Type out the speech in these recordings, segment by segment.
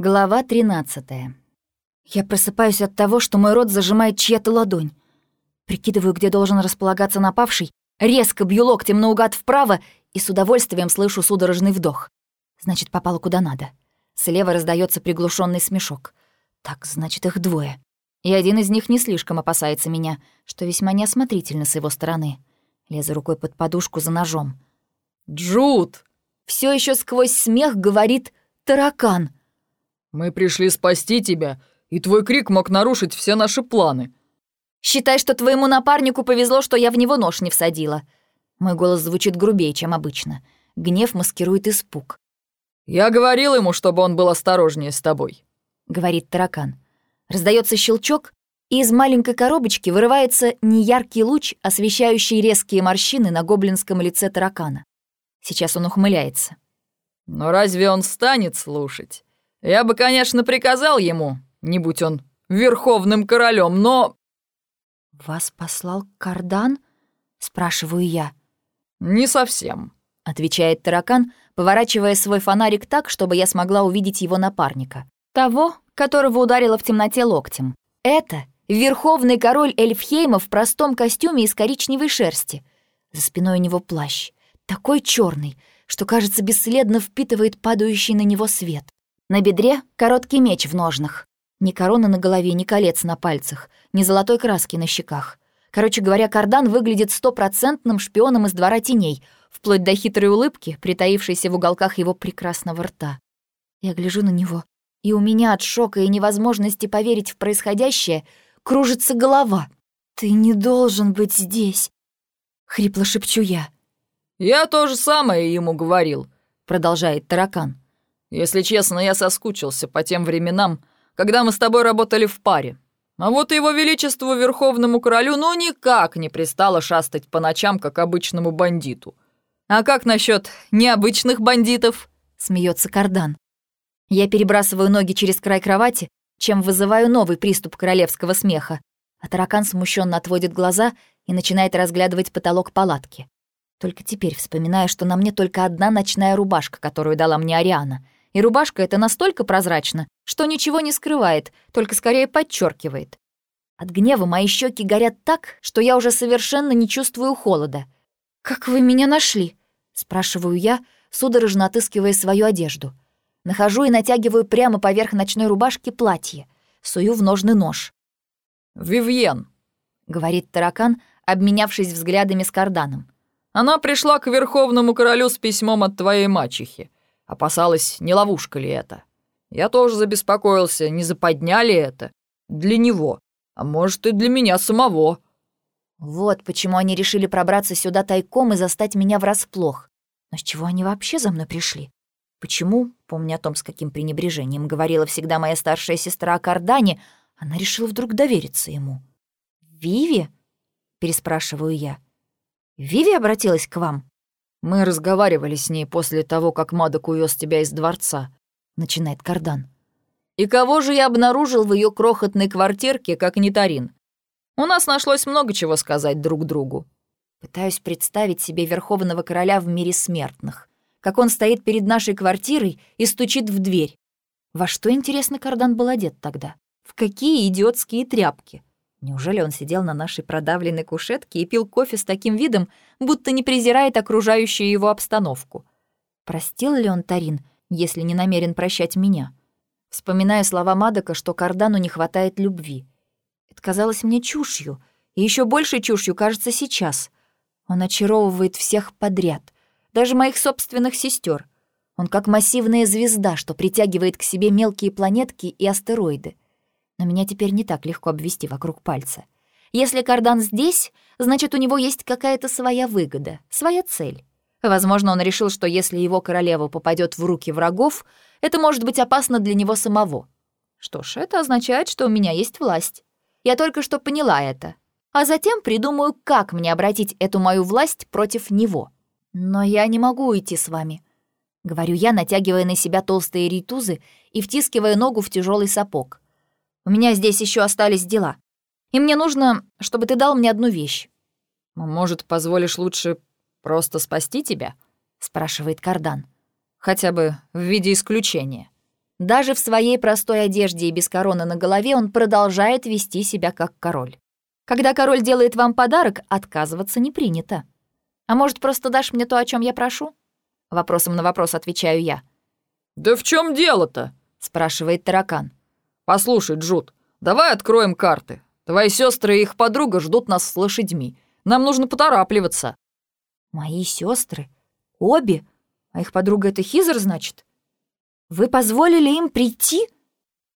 Глава 13. Я просыпаюсь от того, что мой рот зажимает чья-то ладонь. Прикидываю, где должен располагаться напавший, резко бью локтем наугад вправо и с удовольствием слышу судорожный вдох. Значит, попало куда надо. Слева раздается приглушенный смешок. Так, значит, их двое. И один из них не слишком опасается меня, что весьма неосмотрительно с его стороны. Лезу рукой под подушку за ножом. «Джуд!» Все еще сквозь смех говорит «таракан». «Мы пришли спасти тебя, и твой крик мог нарушить все наши планы». «Считай, что твоему напарнику повезло, что я в него нож не всадила». Мой голос звучит грубее, чем обычно. Гнев маскирует испуг. «Я говорил ему, чтобы он был осторожнее с тобой», — говорит таракан. Раздается щелчок, и из маленькой коробочки вырывается неяркий луч, освещающий резкие морщины на гоблинском лице таракана. Сейчас он ухмыляется. «Но разве он станет слушать? Я бы, конечно, приказал ему, не будь он верховным королем, но...» «Вас послал Кардан?» — спрашиваю я. «Не совсем», — отвечает таракан, поворачивая свой фонарик так, чтобы я смогла увидеть его напарника. Того, которого ударила в темноте локтем. Это верховный король Эльфхейма в простом костюме из коричневой шерсти. За спиной у него плащ, такой черный, что, кажется, бесследно впитывает падающий на него свет. На бедре короткий меч в ножнах. Ни короны на голове, ни колец на пальцах, ни золотой краски на щеках. Короче говоря, Кардан выглядит стопроцентным шпионом из двора теней, вплоть до хитрой улыбки, притаившейся в уголках его прекрасного рта. Я гляжу на него, и у меня от шока и невозможности поверить в происходящее кружится голова. «Ты не должен быть здесь», — хрипло шепчу я. «Я то же самое ему говорил», — продолжает таракан. Если честно, я соскучился по тем временам, когда мы с тобой работали в паре. А вот его величеству Верховному Королю ну никак не пристало шастать по ночам, как обычному бандиту. А как насчет необычных бандитов? Смеется Кардан. Я перебрасываю ноги через край кровати, чем вызываю новый приступ королевского смеха. А таракан смущенно отводит глаза и начинает разглядывать потолок палатки. Только теперь вспоминаю, что на мне только одна ночная рубашка, которую дала мне Ариана — и рубашка эта настолько прозрачна, что ничего не скрывает, только скорее подчеркивает. От гнева мои щеки горят так, что я уже совершенно не чувствую холода. «Как вы меня нашли?» — спрашиваю я, судорожно отыскивая свою одежду. Нахожу и натягиваю прямо поверх ночной рубашки платье. Сую в ножный нож. «Вивьен», — говорит таракан, обменявшись взглядами с карданом. «Она пришла к Верховному Королю с письмом от твоей мачехи. Опасалась, не ловушка ли это. Я тоже забеспокоился, не заподняли это. Для него, а может и для меня самого. Вот почему они решили пробраться сюда тайком и застать меня врасплох. Но с чего они вообще за мной пришли? Почему, помня о том, с каким пренебрежением говорила всегда моя старшая сестра о Кардане, она решила вдруг довериться ему? «Виви?» — переспрашиваю я. «Виви обратилась к вам?» «Мы разговаривали с ней после того, как Мадок увез тебя из дворца», — начинает Кардан. «И кого же я обнаружил в ее крохотной квартирке, как не Тарин? У нас нашлось много чего сказать друг другу». Пытаюсь представить себе Верховного Короля в мире смертных, как он стоит перед нашей квартирой и стучит в дверь. Во что, интересно, Кардан был одет тогда? В какие идиотские тряпки? Неужели он сидел на нашей продавленной кушетке и пил кофе с таким видом, будто не презирает окружающую его обстановку? Простил ли он Тарин, если не намерен прощать меня? Вспоминаю слова Мадока, что Кардану не хватает любви. Это казалось мне чушью, и еще большей чушью кажется сейчас. Он очаровывает всех подряд, даже моих собственных сестер. Он как массивная звезда, что притягивает к себе мелкие планетки и астероиды но меня теперь не так легко обвести вокруг пальца. Если кардан здесь, значит, у него есть какая-то своя выгода, своя цель. Возможно, он решил, что если его королева попадет в руки врагов, это может быть опасно для него самого. Что ж, это означает, что у меня есть власть. Я только что поняла это. А затем придумаю, как мне обратить эту мою власть против него. Но я не могу уйти с вами. Говорю я, натягивая на себя толстые ритузы и втискивая ногу в тяжелый сапог. У меня здесь еще остались дела. И мне нужно, чтобы ты дал мне одну вещь». «Может, позволишь лучше просто спасти тебя?» — спрашивает Кардан. «Хотя бы в виде исключения». Даже в своей простой одежде и без короны на голове он продолжает вести себя как король. Когда король делает вам подарок, отказываться не принято. А может, просто дашь мне то, о чем я прошу? Вопросом на вопрос отвечаю я. «Да в чем дело-то?» — спрашивает таракан. «Послушай, Джуд, давай откроем карты. Твои сестры и их подруга ждут нас с лошадьми. Нам нужно поторапливаться». «Мои сестры? Обе? А их подруга — это Хизер, значит? Вы позволили им прийти?»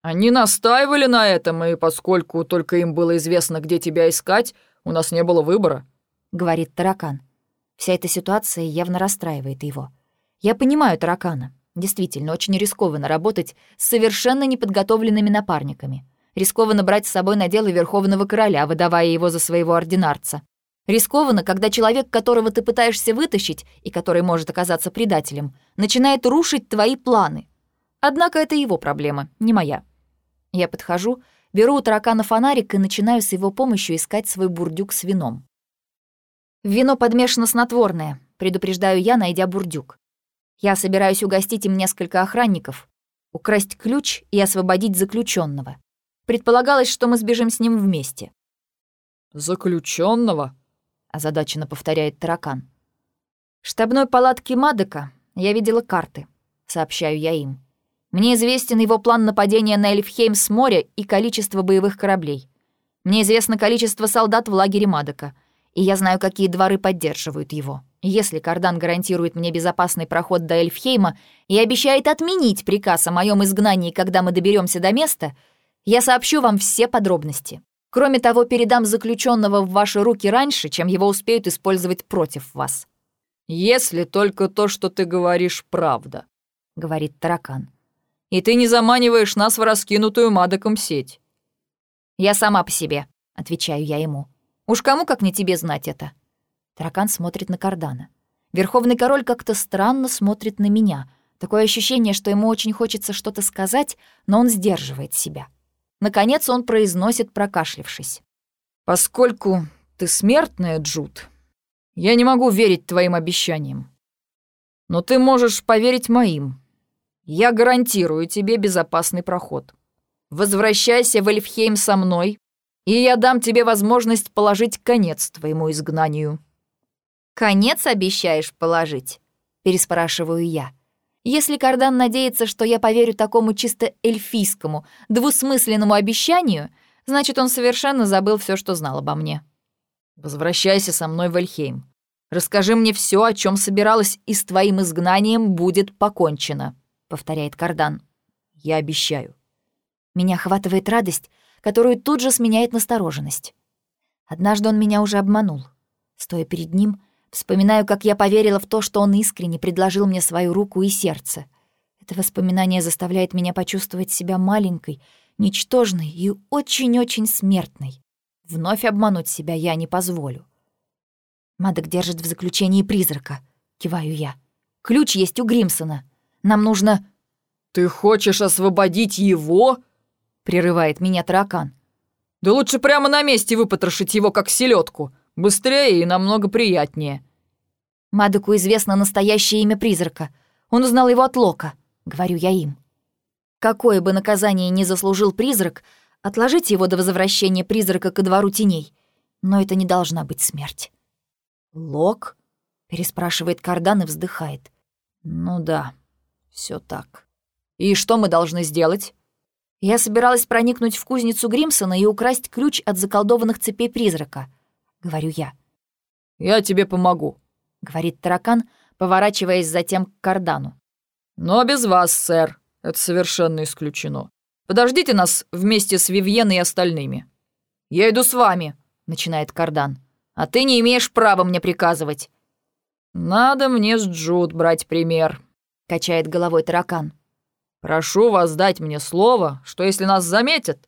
«Они настаивали на этом, и поскольку только им было известно, где тебя искать, у нас не было выбора», — говорит таракан. Вся эта ситуация явно расстраивает его. Я понимаю таракана. Действительно, очень рискованно работать с совершенно неподготовленными напарниками. Рискованно брать с собой на дело Верховного Короля, выдавая его за своего ординарца. Рискованно, когда человек, которого ты пытаешься вытащить и который может оказаться предателем, начинает рушить твои планы. Однако это его проблема, не моя. Я подхожу, беру у таракана фонарик и начинаю с его помощью искать свой бурдюк с вином. Вино подмешано снотворное, предупреждаю я, найдя бурдюк. Я собираюсь угостить им несколько охранников, украсть ключ и освободить заключенного. Предполагалось, что мы сбежим с ним вместе. Заключенного? озадаченно повторяет таракан. В штабной палатке Мадека я видела карты, сообщаю я им. Мне известен его план нападения на Эльфхейм с моря и количество боевых кораблей. Мне известно количество солдат в лагере Мадека, и я знаю, какие дворы поддерживают его. Если Кардан гарантирует мне безопасный проход до Эльфхейма и обещает отменить приказ о моем изгнании, когда мы доберемся до места, я сообщу вам все подробности. Кроме того, передам заключенного в ваши руки раньше, чем его успеют использовать против вас». «Если только то, что ты говоришь, правда», — говорит таракан. «И ты не заманиваешь нас в раскинутую мадоком сеть». «Я сама по себе», — отвечаю я ему. «Уж кому, как не тебе знать это?» Таракан смотрит на Кардана. Верховный король как-то странно смотрит на меня. Такое ощущение, что ему очень хочется что-то сказать, но он сдерживает себя. Наконец он произносит, прокашлившись. «Поскольку ты смертная, Джуд, я не могу верить твоим обещаниям. Но ты можешь поверить моим. Я гарантирую тебе безопасный проход. Возвращайся в Эльфхейм со мной, и я дам тебе возможность положить конец твоему изгнанию». «Конец обещаешь положить?» — переспрашиваю я. Если Кардан надеется, что я поверю такому чисто эльфийскому, двусмысленному обещанию, значит, он совершенно забыл все, что знал обо мне. «Возвращайся со мной в Эльхейм. Расскажи мне все, о чем собиралась, и с твоим изгнанием будет покончено», — повторяет Кардан. «Я обещаю». Меня охватывает радость, которую тут же сменяет настороженность. Однажды он меня уже обманул. Стоя перед ним — Вспоминаю, как я поверила в то, что он искренне предложил мне свою руку и сердце. Это воспоминание заставляет меня почувствовать себя маленькой, ничтожной и очень-очень смертной. Вновь обмануть себя я не позволю. Мадок держит в заключении призрака. Киваю я. Ключ есть у Гримсона. Нам нужно... «Ты хочешь освободить его?» Прерывает меня таракан. «Да лучше прямо на месте выпотрошить его, как селедку. Быстрее и намного приятнее». Мадоку известно настоящее имя призрака. Он узнал его от Лока, говорю я им. Какое бы наказание ни заслужил призрак, отложите его до возвращения призрака ко двору теней. Но это не должна быть смерть. «Лок?» — переспрашивает Кардан и вздыхает. «Ну да, все так. И что мы должны сделать?» Я собиралась проникнуть в кузницу Гримсона и украсть ключ от заколдованных цепей призрака —— говорю я. «Я тебе помогу», — говорит таракан, поворачиваясь затем к кардану. «Но без вас, сэр. Это совершенно исключено. Подождите нас вместе с Вивьен и остальными». «Я иду с вами», — начинает кардан. «А ты не имеешь права мне приказывать». «Надо мне с Джуд брать пример», — качает головой таракан. «Прошу вас дать мне слово, что если нас заметят,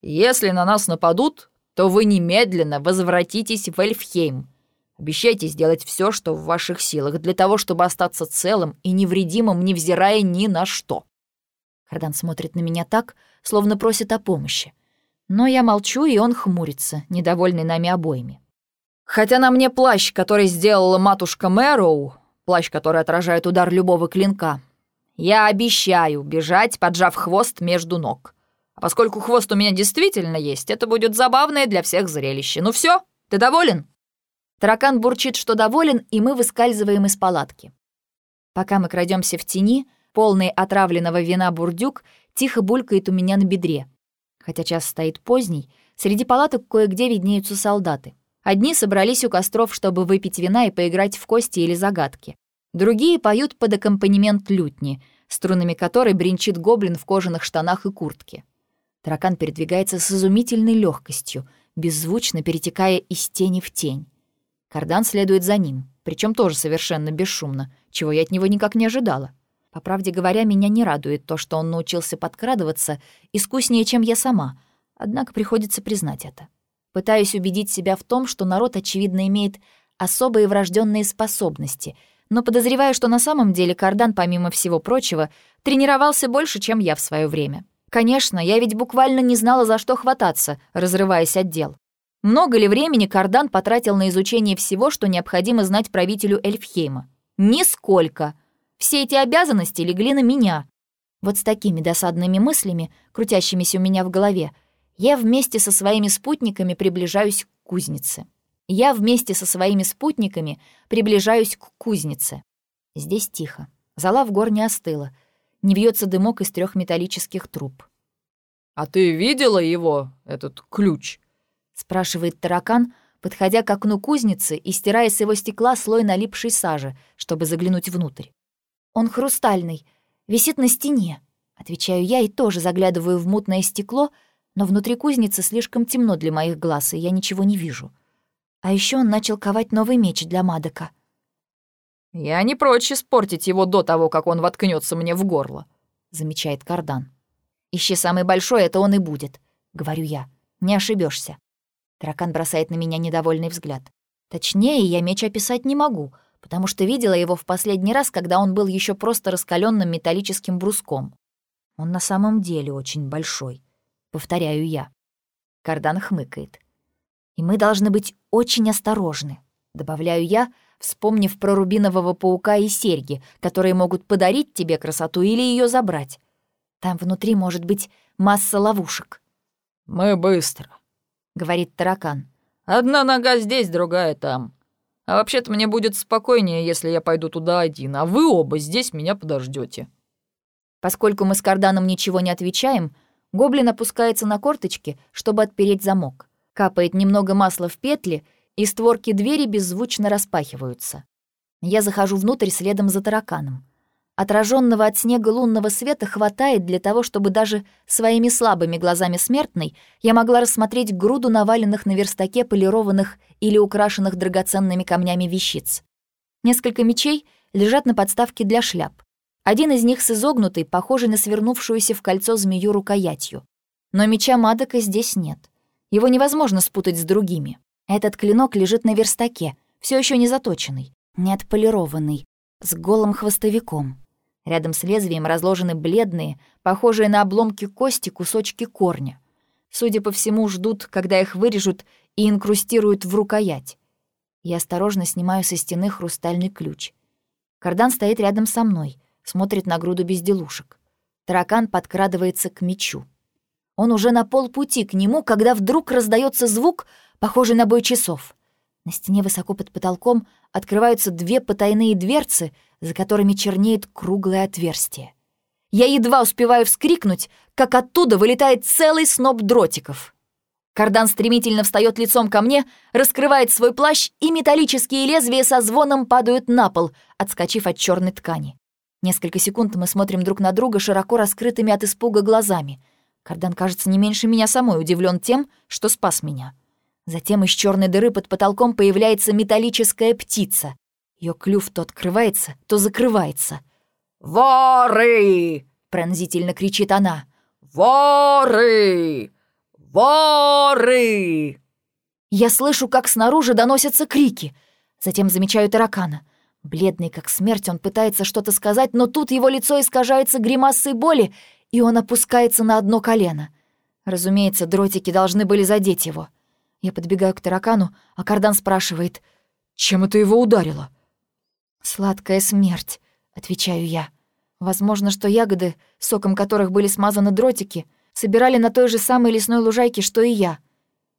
если на нас нападут, то вы немедленно возвратитесь в Эльфхейм. Обещайте сделать все, что в ваших силах, для того, чтобы остаться целым и невредимым, невзирая ни на что». Кардан смотрит на меня так, словно просит о помощи. Но я молчу, и он хмурится, недовольный нами обоими. «Хотя на мне плащ, который сделала матушка Мэроу, плащ, который отражает удар любого клинка, Я обещаю бежать, поджав хвост между ног. А поскольку хвост у меня действительно есть, это будет забавное для всех зрелище. Ну все, ты доволен?» Таракан бурчит, что доволен, и мы выскальзываем из палатки. Пока мы крадемся в тени, полный отравленного вина бурдюк тихо булькает у меня на бедре. Хотя час стоит поздний, среди палаток кое-где виднеются солдаты. Одни собрались у костров, чтобы выпить вина и поиграть в кости или загадки. Другие поют под аккомпанемент лютни, струнами которой бренчит гоблин в кожаных штанах и куртке. Таракан передвигается с изумительной легкостью, беззвучно перетекая из тени в тень. Кардан следует за ним, причем тоже совершенно бесшумно, чего я от него никак не ожидала. По правде говоря, меня не радует то, что он научился подкрадываться искуснее, чем я сама, однако приходится признать это. Пытаюсь убедить себя в том, что народ, очевидно, имеет особые врожденные способности, но подозреваю, что на самом деле Кардан, помимо всего прочего, тренировался больше, чем я в свое время. Конечно, я ведь буквально не знала, за что хвататься, разрываясь от дел. Много ли времени Кардан потратил на изучение всего, что необходимо знать правителю Эльфхейма? Нисколько. Все эти обязанности легли на меня. Вот с такими досадными мыслями, крутящимися у меня в голове, я вместе со своими спутниками приближаюсь к кузнице. Я вместе со своими спутниками приближаюсь к кузнице. Здесь тихо. Зала в гор не остыла. Не вьется дымок из трех металлических труб. «А ты видела его, этот ключ?» — спрашивает таракан, подходя к окну кузницы и стирая с его стекла слой налипшей сажи, чтобы заглянуть внутрь. «Он хрустальный, висит на стене», — отвечаю я и тоже заглядываю в мутное стекло, но внутри кузницы слишком темно для моих глаз, и я ничего не вижу. А еще он начал ковать новый меч для Мадока. «Я не прочь испортить его до того, как он воткнется мне в горло», — замечает Кардан. «Ищи самый большой, это он и будет», — говорю я. «Не ошибешься. Таракан бросает на меня недовольный взгляд. Точнее, я меч описать не могу, потому что видела его в последний раз, когда он был еще просто раскаленным металлическим бруском. Он на самом деле очень большой, повторяю я. Кардан хмыкает. И мы должны быть очень осторожны, добавляю я, вспомнив про рубинового паука и серьги, которые могут подарить тебе красоту или ее забрать. Там внутри может быть масса ловушек. «Мы быстро», — говорит таракан. «Одна нога здесь, другая там. А вообще-то мне будет спокойнее, если я пойду туда один, а вы оба здесь меня подождете. Поскольку мы с Карданом ничего не отвечаем, гоблин опускается на корточки, чтобы отпереть замок. Капает немного масла в петли, и створки двери беззвучно распахиваются. Я захожу внутрь следом за тараканом. Отраженного от снега лунного света хватает для того, чтобы даже своими слабыми глазами смертной я могла рассмотреть груду наваленных на верстаке полированных или украшенных драгоценными камнями вещиц. Несколько мечей лежат на подставке для шляп. Один из них с изогнутой, похожей на свернувшуюся в кольцо змею рукоятью. Но меча Мадока здесь нет. Его невозможно спутать с другими. Этот клинок лежит на верстаке, все еще не заточенный, не отполированный, с голым хвостовиком. Рядом с лезвием разложены бледные, похожие на обломки кости кусочки корня. Судя по всему, ждут, когда их вырежут и инкрустируют в рукоять. Я осторожно снимаю со стены хрустальный ключ. Кардан стоит рядом со мной, смотрит на груду безделушек. Таракан подкрадывается к мечу. Он уже на полпути к нему, когда вдруг раздается звук, похожий на бой часов. На стене высоко под потолком открываются две потайные дверцы, за которыми чернеет круглое отверстие. Я едва успеваю вскрикнуть, как оттуда вылетает целый сноп дротиков. Кардан стремительно встает лицом ко мне, раскрывает свой плащ, и металлические лезвия со звоном падают на пол, отскочив от черной ткани. Несколько секунд мы смотрим друг на друга широко раскрытыми от испуга глазами. Кардан, кажется, не меньше меня самой удивлен тем, что спас меня. Затем из черной дыры под потолком появляется металлическая птица. Ее клюв то открывается, то закрывается. «Воры!» — пронзительно кричит она. «Воры! Воры!» Я слышу, как снаружи доносятся крики. Затем замечаю таракана. Бледный как смерть, он пытается что-то сказать, но тут его лицо искажается гримасой боли, и он опускается на одно колено. Разумеется, дротики должны были задеть его. Я подбегаю к таракану, а Кардан спрашивает, «Чем это его ударило?» «Сладкая смерть», — отвечаю я. Возможно, что ягоды, соком которых были смазаны дротики, собирали на той же самой лесной лужайке, что и я.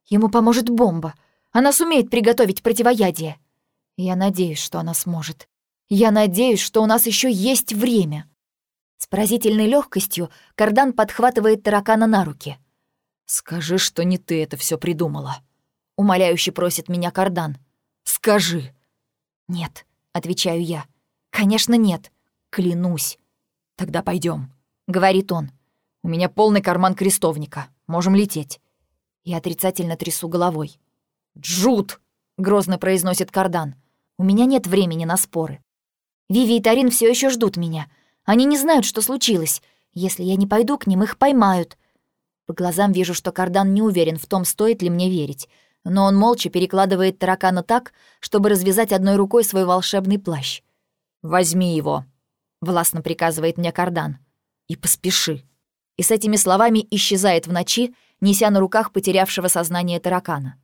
Ему поможет бомба. Она сумеет приготовить противоядие. Я надеюсь, что она сможет. Я надеюсь, что у нас еще есть время. С поразительной легкостью кардан подхватывает таракана на руки. «Скажи, что не ты это все придумала», — умоляюще просит меня кардан. «Скажи». «Нет», — отвечаю я. «Конечно, нет. Клянусь». «Тогда пойдем, говорит он. «У меня полный карман крестовника. Можем лететь». Я отрицательно трясу головой. «Джуд!» — грозно произносит кардан. «У меня нет времени на споры. Виви и Тарин все еще ждут меня. Они не знают, что случилось. Если я не пойду к ним, их поймают». По глазам вижу, что кардан не уверен в том, стоит ли мне верить. Но он молча перекладывает таракана так, чтобы развязать одной рукой свой волшебный плащ. «Возьми его», — властно приказывает мне кардан. «И поспеши». И с этими словами исчезает в ночи, неся на руках потерявшего сознание таракана.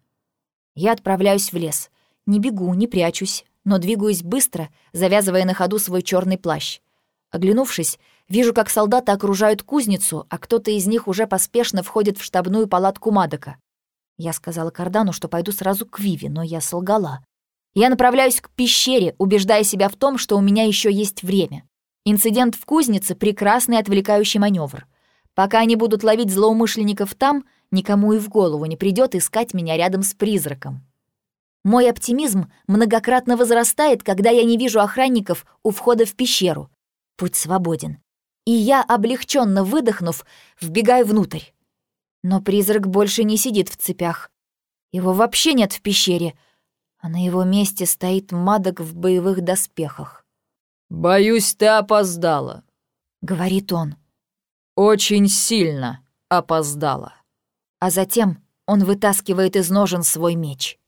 Я отправляюсь в лес. Не бегу, не прячусь, но двигаюсь быстро, завязывая на ходу свой черный плащ. Оглянувшись, вижу, как солдаты окружают кузницу, а кто-то из них уже поспешно входит в штабную палатку Мадока. Я сказала Кардану, что пойду сразу к Виви, но я солгала. Я направляюсь к пещере, убеждая себя в том, что у меня еще есть время. Инцидент в кузнице — прекрасный отвлекающий маневр. Пока они будут ловить злоумышленников там, никому и в голову не придет искать меня рядом с призраком. Мой оптимизм многократно возрастает, когда я не вижу охранников у входа в пещеру. Путь свободен. И я, облегченно выдохнув, вбегаю внутрь. Но призрак больше не сидит в цепях. Его вообще нет в пещере, а на его месте стоит Мадок в боевых доспехах. «Боюсь, ты опоздала», — говорит он. «Очень сильно опоздала». А затем он вытаскивает из ножен свой меч.